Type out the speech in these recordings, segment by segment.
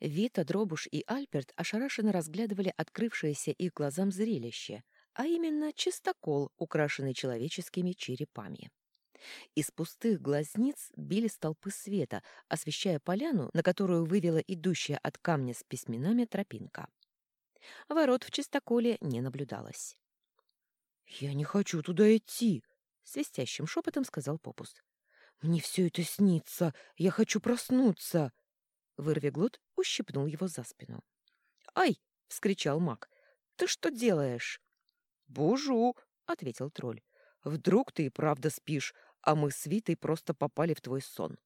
Вита, Дробуш и Альберт ошарашенно разглядывали открывшееся их глазам зрелище, а именно чистокол, украшенный человеческими черепами. Из пустых глазниц били столпы света, освещая поляну, на которую вывела идущая от камня с письменами тропинка. Ворот в чистоколе не наблюдалось. «Я не хочу туда идти», — свистящим шепотом сказал Попус. «Мне все это снится. Я хочу проснуться». Вырвиглот ущипнул его за спину. «Ай!» — вскричал маг. «Ты что делаешь?» «Бужу!» — ответил тролль. «Вдруг ты и правда спишь, а мы с Витой просто попали в твой сон».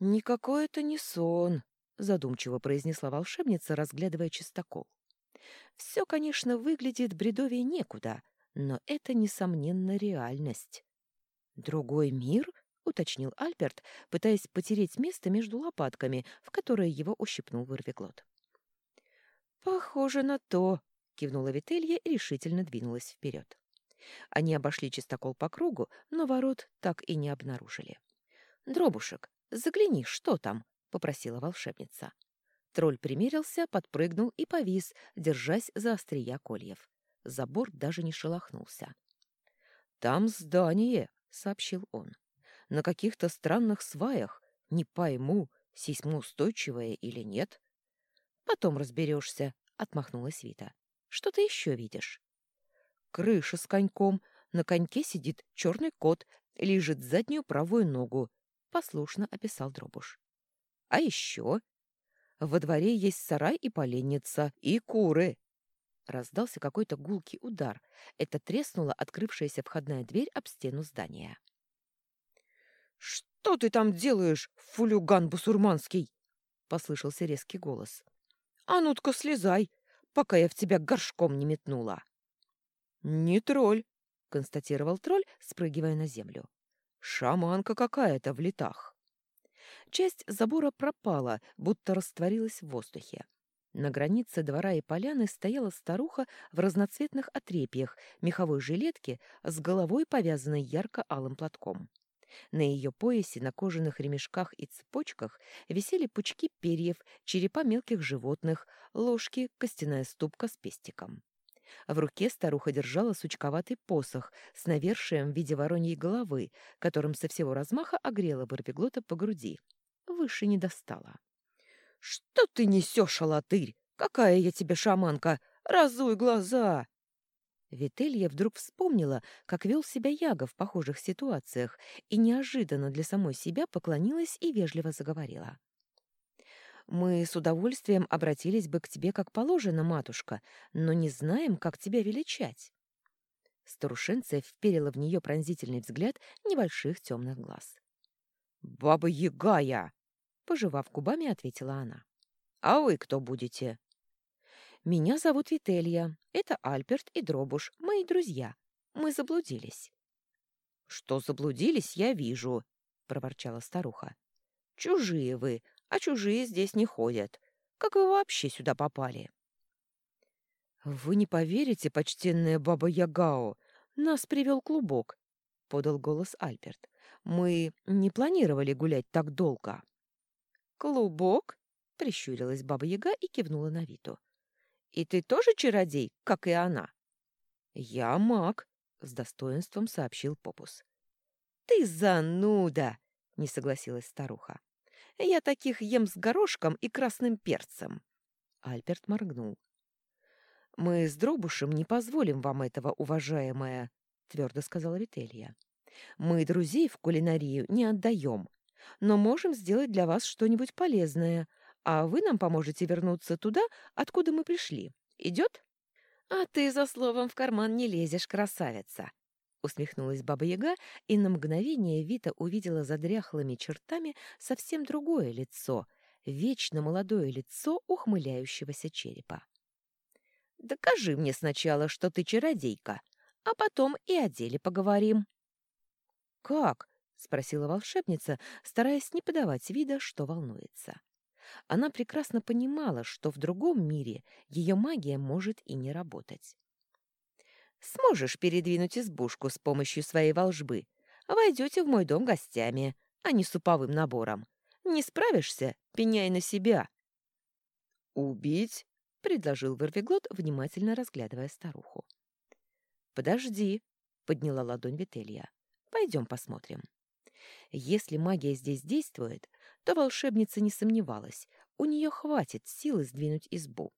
«Никакой это не сон», — задумчиво произнесла волшебница, разглядывая чистокол. «Все, конечно, выглядит бредовее некуда, но это, несомненно, реальность». «Другой мир?» — уточнил Альберт, пытаясь потереть место между лопатками, в которое его ущипнул вырвиглот. «Похоже на то», — кивнула Вителья и решительно двинулась вперед. Они обошли чистокол по кругу, но ворот так и не обнаружили. «Дробушек, загляни, что там?» — попросила волшебница. Тролль примерился, подпрыгнул и повис, держась за острия кольев. Забор даже не шелохнулся. «Там здание», — сообщил он. «На каких-то странных сваях. Не пойму, сейсмоустойчивое или нет». «Потом разберешься», — отмахнулась Вита. «Что ты еще видишь?» крыша с коньком, на коньке сидит черный кот, лежит заднюю правую ногу, — послушно описал Дробуш. А еще во дворе есть сарай и поленница, и куры. Раздался какой-то гулкий удар. Это треснула открывшаяся входная дверь об стену здания. «Что ты там делаешь, фулюган бусурманский?» — послышался резкий голос. «А ну-ка слезай, пока я в тебя горшком не метнула». «Не тролль», — констатировал тролль, спрыгивая на землю. «Шаманка какая-то в летах». Часть забора пропала, будто растворилась в воздухе. На границе двора и поляны стояла старуха в разноцветных отрепьях, меховой жилетке с головой, повязанной ярко-алым платком. На ее поясе, на кожаных ремешках и цепочках висели пучки перьев, черепа мелких животных, ложки, костяная ступка с пестиком. В руке старуха держала сучковатый посох с навершием в виде вороньей головы, которым со всего размаха огрела Барбиглота по груди. Выше не достала. — Что ты несешь, алатырь? Какая я тебе шаманка! Разуй глаза! Вителья вдруг вспомнила, как вел себя Яга в похожих ситуациях, и неожиданно для самой себя поклонилась и вежливо заговорила. Мы с удовольствием обратились бы к тебе как положено, матушка, но не знаем, как тебя величать. Старушенция вперила в нее пронзительный взгляд небольших темных глаз. «Баба Ягая!» — пожевав губами, ответила она. «А вы кто будете?» «Меня зовут Вителья. Это Альберт и Дробуш, мои друзья. Мы заблудились». «Что заблудились, я вижу», — проворчала старуха. «Чужие вы, а чужие здесь не ходят. Как вы вообще сюда попали?» «Вы не поверите, почтенная баба Ягао, нас привел клубок», — подал голос Альберт. «Мы не планировали гулять так долго». «Клубок?» — прищурилась баба Яга и кивнула на Виту. «И ты тоже чародей, как и она?» «Я маг», — с достоинством сообщил Попус. «Ты зануда!» — не согласилась старуха. Я таких ем с горошком и красным перцем. Альберт моргнул. «Мы с Дробушем не позволим вам этого, уважаемая», — твердо сказала Вителья. «Мы друзей в кулинарию не отдаем, но можем сделать для вас что-нибудь полезное, а вы нам поможете вернуться туда, откуда мы пришли. Идет?» «А ты за словом в карман не лезешь, красавица!» Усмехнулась Баба-Яга, и на мгновение Вита увидела за дряхлыми чертами совсем другое лицо, вечно молодое лицо ухмыляющегося черепа. «Докажи мне сначала, что ты чародейка, а потом и о деле поговорим». «Как?» — спросила волшебница, стараясь не подавать вида, что волнуется. Она прекрасно понимала, что в другом мире ее магия может и не работать. Сможешь передвинуть избушку с помощью своей волжбы. Войдете в мой дом гостями, а не суповым набором. Не справишься — пеняй на себя. «Убить?» — предложил Ворвиглот, внимательно разглядывая старуху. «Подожди», — подняла ладонь Вителья. «Пойдем посмотрим». Если магия здесь действует, то волшебница не сомневалась, у нее хватит силы сдвинуть избу.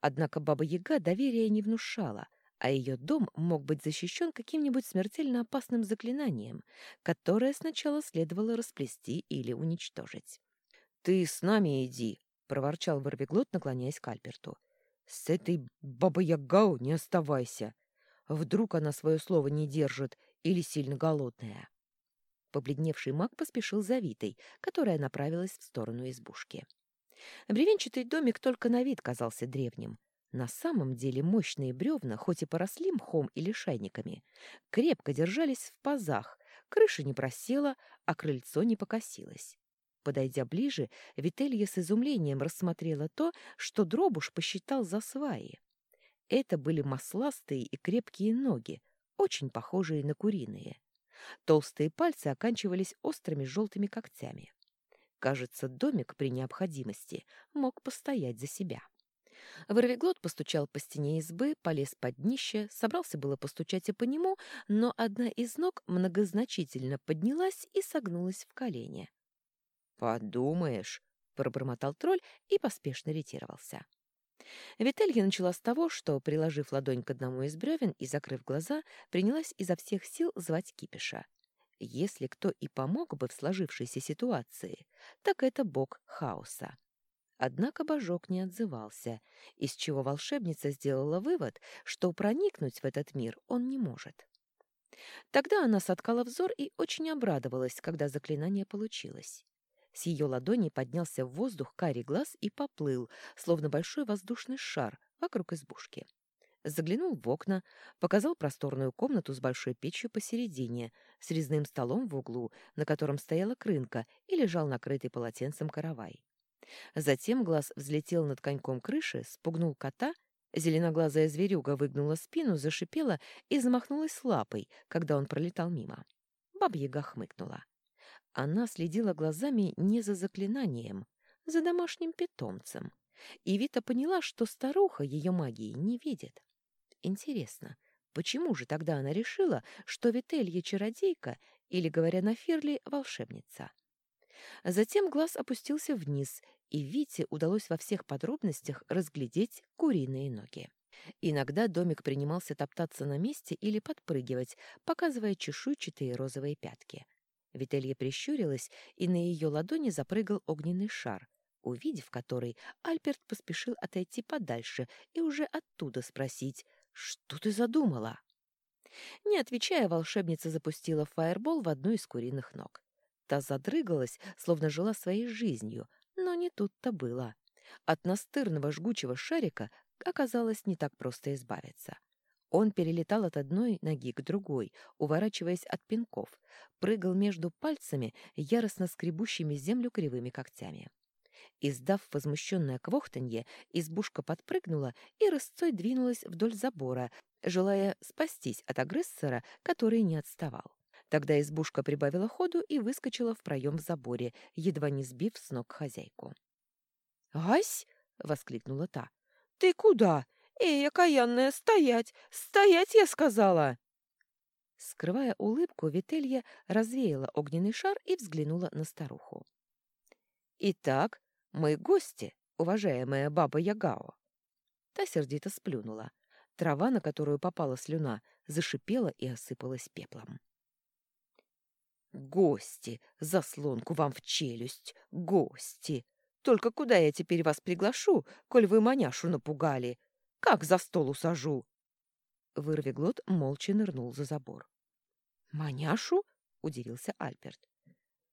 Однако Баба-Яга доверия не внушала, а ее дом мог быть защищен каким-нибудь смертельно опасным заклинанием, которое сначала следовало расплести или уничтожить. «Ты с нами иди», — проворчал Ворвиглот, наклоняясь к Альберту. «С этой Баба-Ягау не оставайся. Вдруг она свое слово не держит или сильно голодная». Побледневший маг поспешил за Витой, которая направилась в сторону избушки. Бревенчатый домик только на вид казался древним. На самом деле мощные бревна, хоть и поросли мхом или шайниками, крепко держались в пазах, крыша не просела, а крыльцо не покосилось. Подойдя ближе, Вителья с изумлением рассмотрела то, что Дробуш посчитал за сваи. Это были масластые и крепкие ноги, очень похожие на куриные. Толстые пальцы оканчивались острыми желтыми когтями. Кажется, домик при необходимости мог постоять за себя. Ворвиглот постучал по стене избы, полез под днище, собрался было постучать и по нему, но одна из ног многозначительно поднялась и согнулась в колени. «Подумаешь», — пробормотал тролль и поспешно ретировался. Вителья начала с того, что, приложив ладонь к одному из бревен и закрыв глаза, принялась изо всех сил звать кипиша. Если кто и помог бы в сложившейся ситуации, так это бог хаоса. Однако божок не отзывался, из чего волшебница сделала вывод, что проникнуть в этот мир он не может. Тогда она соткала взор и очень обрадовалась, когда заклинание получилось. С ее ладони поднялся в воздух карий глаз и поплыл, словно большой воздушный шар, вокруг избушки. Заглянул в окна, показал просторную комнату с большой печью посередине, с резным столом в углу, на котором стояла крынка и лежал накрытый полотенцем каравай. Затем глаз взлетел над коньком крыши, спугнул кота, зеленоглазая зверюга выгнула спину, зашипела и замахнулась лапой, когда он пролетал мимо. Бабьяга хмыкнула. Она следила глазами не за заклинанием, за домашним питомцем. И Вита поняла, что старуха ее магии не видит. Интересно, почему же тогда она решила, что Вителья чародейка или, говоря на Ферли, волшебница? Затем глаз опустился вниз, и Вите удалось во всех подробностях разглядеть куриные ноги. Иногда домик принимался топтаться на месте или подпрыгивать, показывая чешуйчатые розовые пятки. Вителья прищурилась, и на ее ладони запрыгал огненный шар, увидев который, Альберт поспешил отойти подальше и уже оттуда спросить «Что ты задумала?» Не отвечая, волшебница запустила фаербол в одну из куриных ног. Та задрыгалась, словно жила своей жизнью, но не тут-то было. От настырного жгучего шарика оказалось не так просто избавиться. Он перелетал от одной ноги к другой, уворачиваясь от пинков, прыгал между пальцами, яростно скребущими землю кривыми когтями. Издав возмущенное квохтанье, избушка подпрыгнула и рысцой двинулась вдоль забора, желая спастись от агрессора, который не отставал. Тогда избушка прибавила ходу и выскочила в проем в заборе, едва не сбив с ног хозяйку. «Ась!» — воскликнула та. «Ты куда? «Эй, окаянная, стоять! Стоять, я сказала!» Скрывая улыбку, Вителья развеяла огненный шар и взглянула на старуху. «Итак, мы гости, уважаемая баба Ягао!» Та сердито сплюнула. Трава, на которую попала слюна, зашипела и осыпалась пеплом. «Гости! Заслонку вам в челюсть! Гости! Только куда я теперь вас приглашу, коль вы маняшу напугали? Как за стол усажу?» Вырвиглот молча нырнул за забор. «Маняшу?» — удивился Альберт.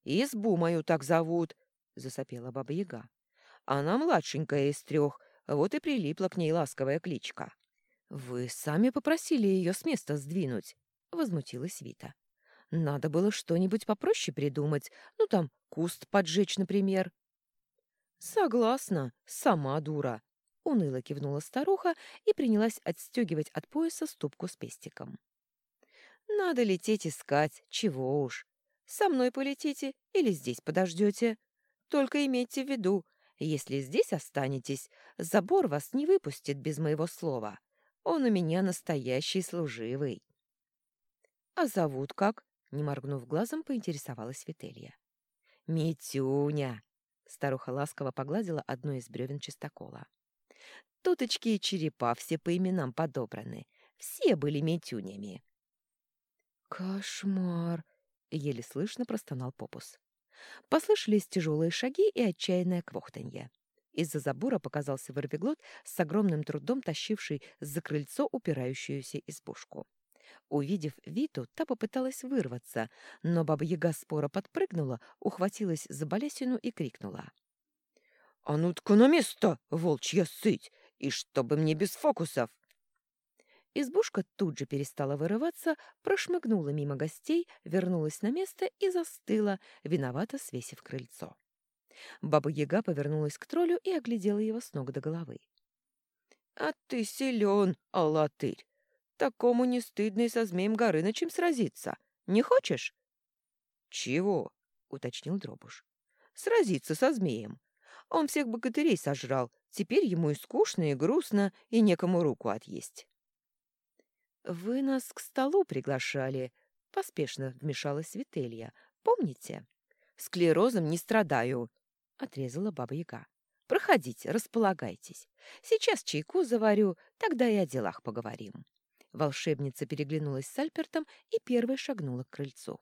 «Избу мою так зовут», — засопела Баба-Яга. «Она младшенькая из трех, вот и прилипла к ней ласковая кличка». «Вы сами попросили ее с места сдвинуть», — возмутилась Вита. «Надо было что-нибудь попроще придумать, ну там куст поджечь, например». «Согласна, сама дура», — уныло кивнула старуха и принялась отстегивать от пояса ступку с пестиком. «Надо лететь искать, чего уж. Со мной полетите или здесь подождете. Только имейте в виду, Если здесь останетесь, забор вас не выпустит без моего слова. Он у меня настоящий служивый. — А зовут как? — не моргнув глазом, поинтересовалась Вителья. — Митюня! — старуха ласково погладила одно из бревен чистокола. — Туточки и черепа все по именам подобраны. Все были Митюнями. — Кошмар! — еле слышно простонал Попус. Послышались тяжелые шаги и отчаянное квохтанье. Из-за забора показался ворвиглот с огромным трудом тащивший за крыльцо упирающуюся избушку. Увидев Виту, та попыталась вырваться, но баба-яга спора подпрыгнула, ухватилась за балясину и крикнула. — А ну-тка на место, волчья сыть! И чтобы мне без фокусов! Избушка тут же перестала вырываться, прошмыгнула мимо гостей, вернулась на место и застыла, виновато свесив крыльцо. Баба-яга повернулась к троллю и оглядела его с ног до головы. — А ты силен, алатырь! Такому не стыдно и со змеем Горынычем сразиться. Не хочешь? — Чего? — уточнил Дробуш. — Сразиться со змеем. Он всех богатырей сожрал, теперь ему и скучно, и грустно, и некому руку отъесть. «Вы нас к столу приглашали», — поспешно вмешалась Вителья. «Помните?» «Склерозом не страдаю», — отрезала Баба-Яга. «Проходите, располагайтесь. Сейчас чайку заварю, тогда и о делах поговорим». Волшебница переглянулась с Альпертом и первой шагнула к крыльцу.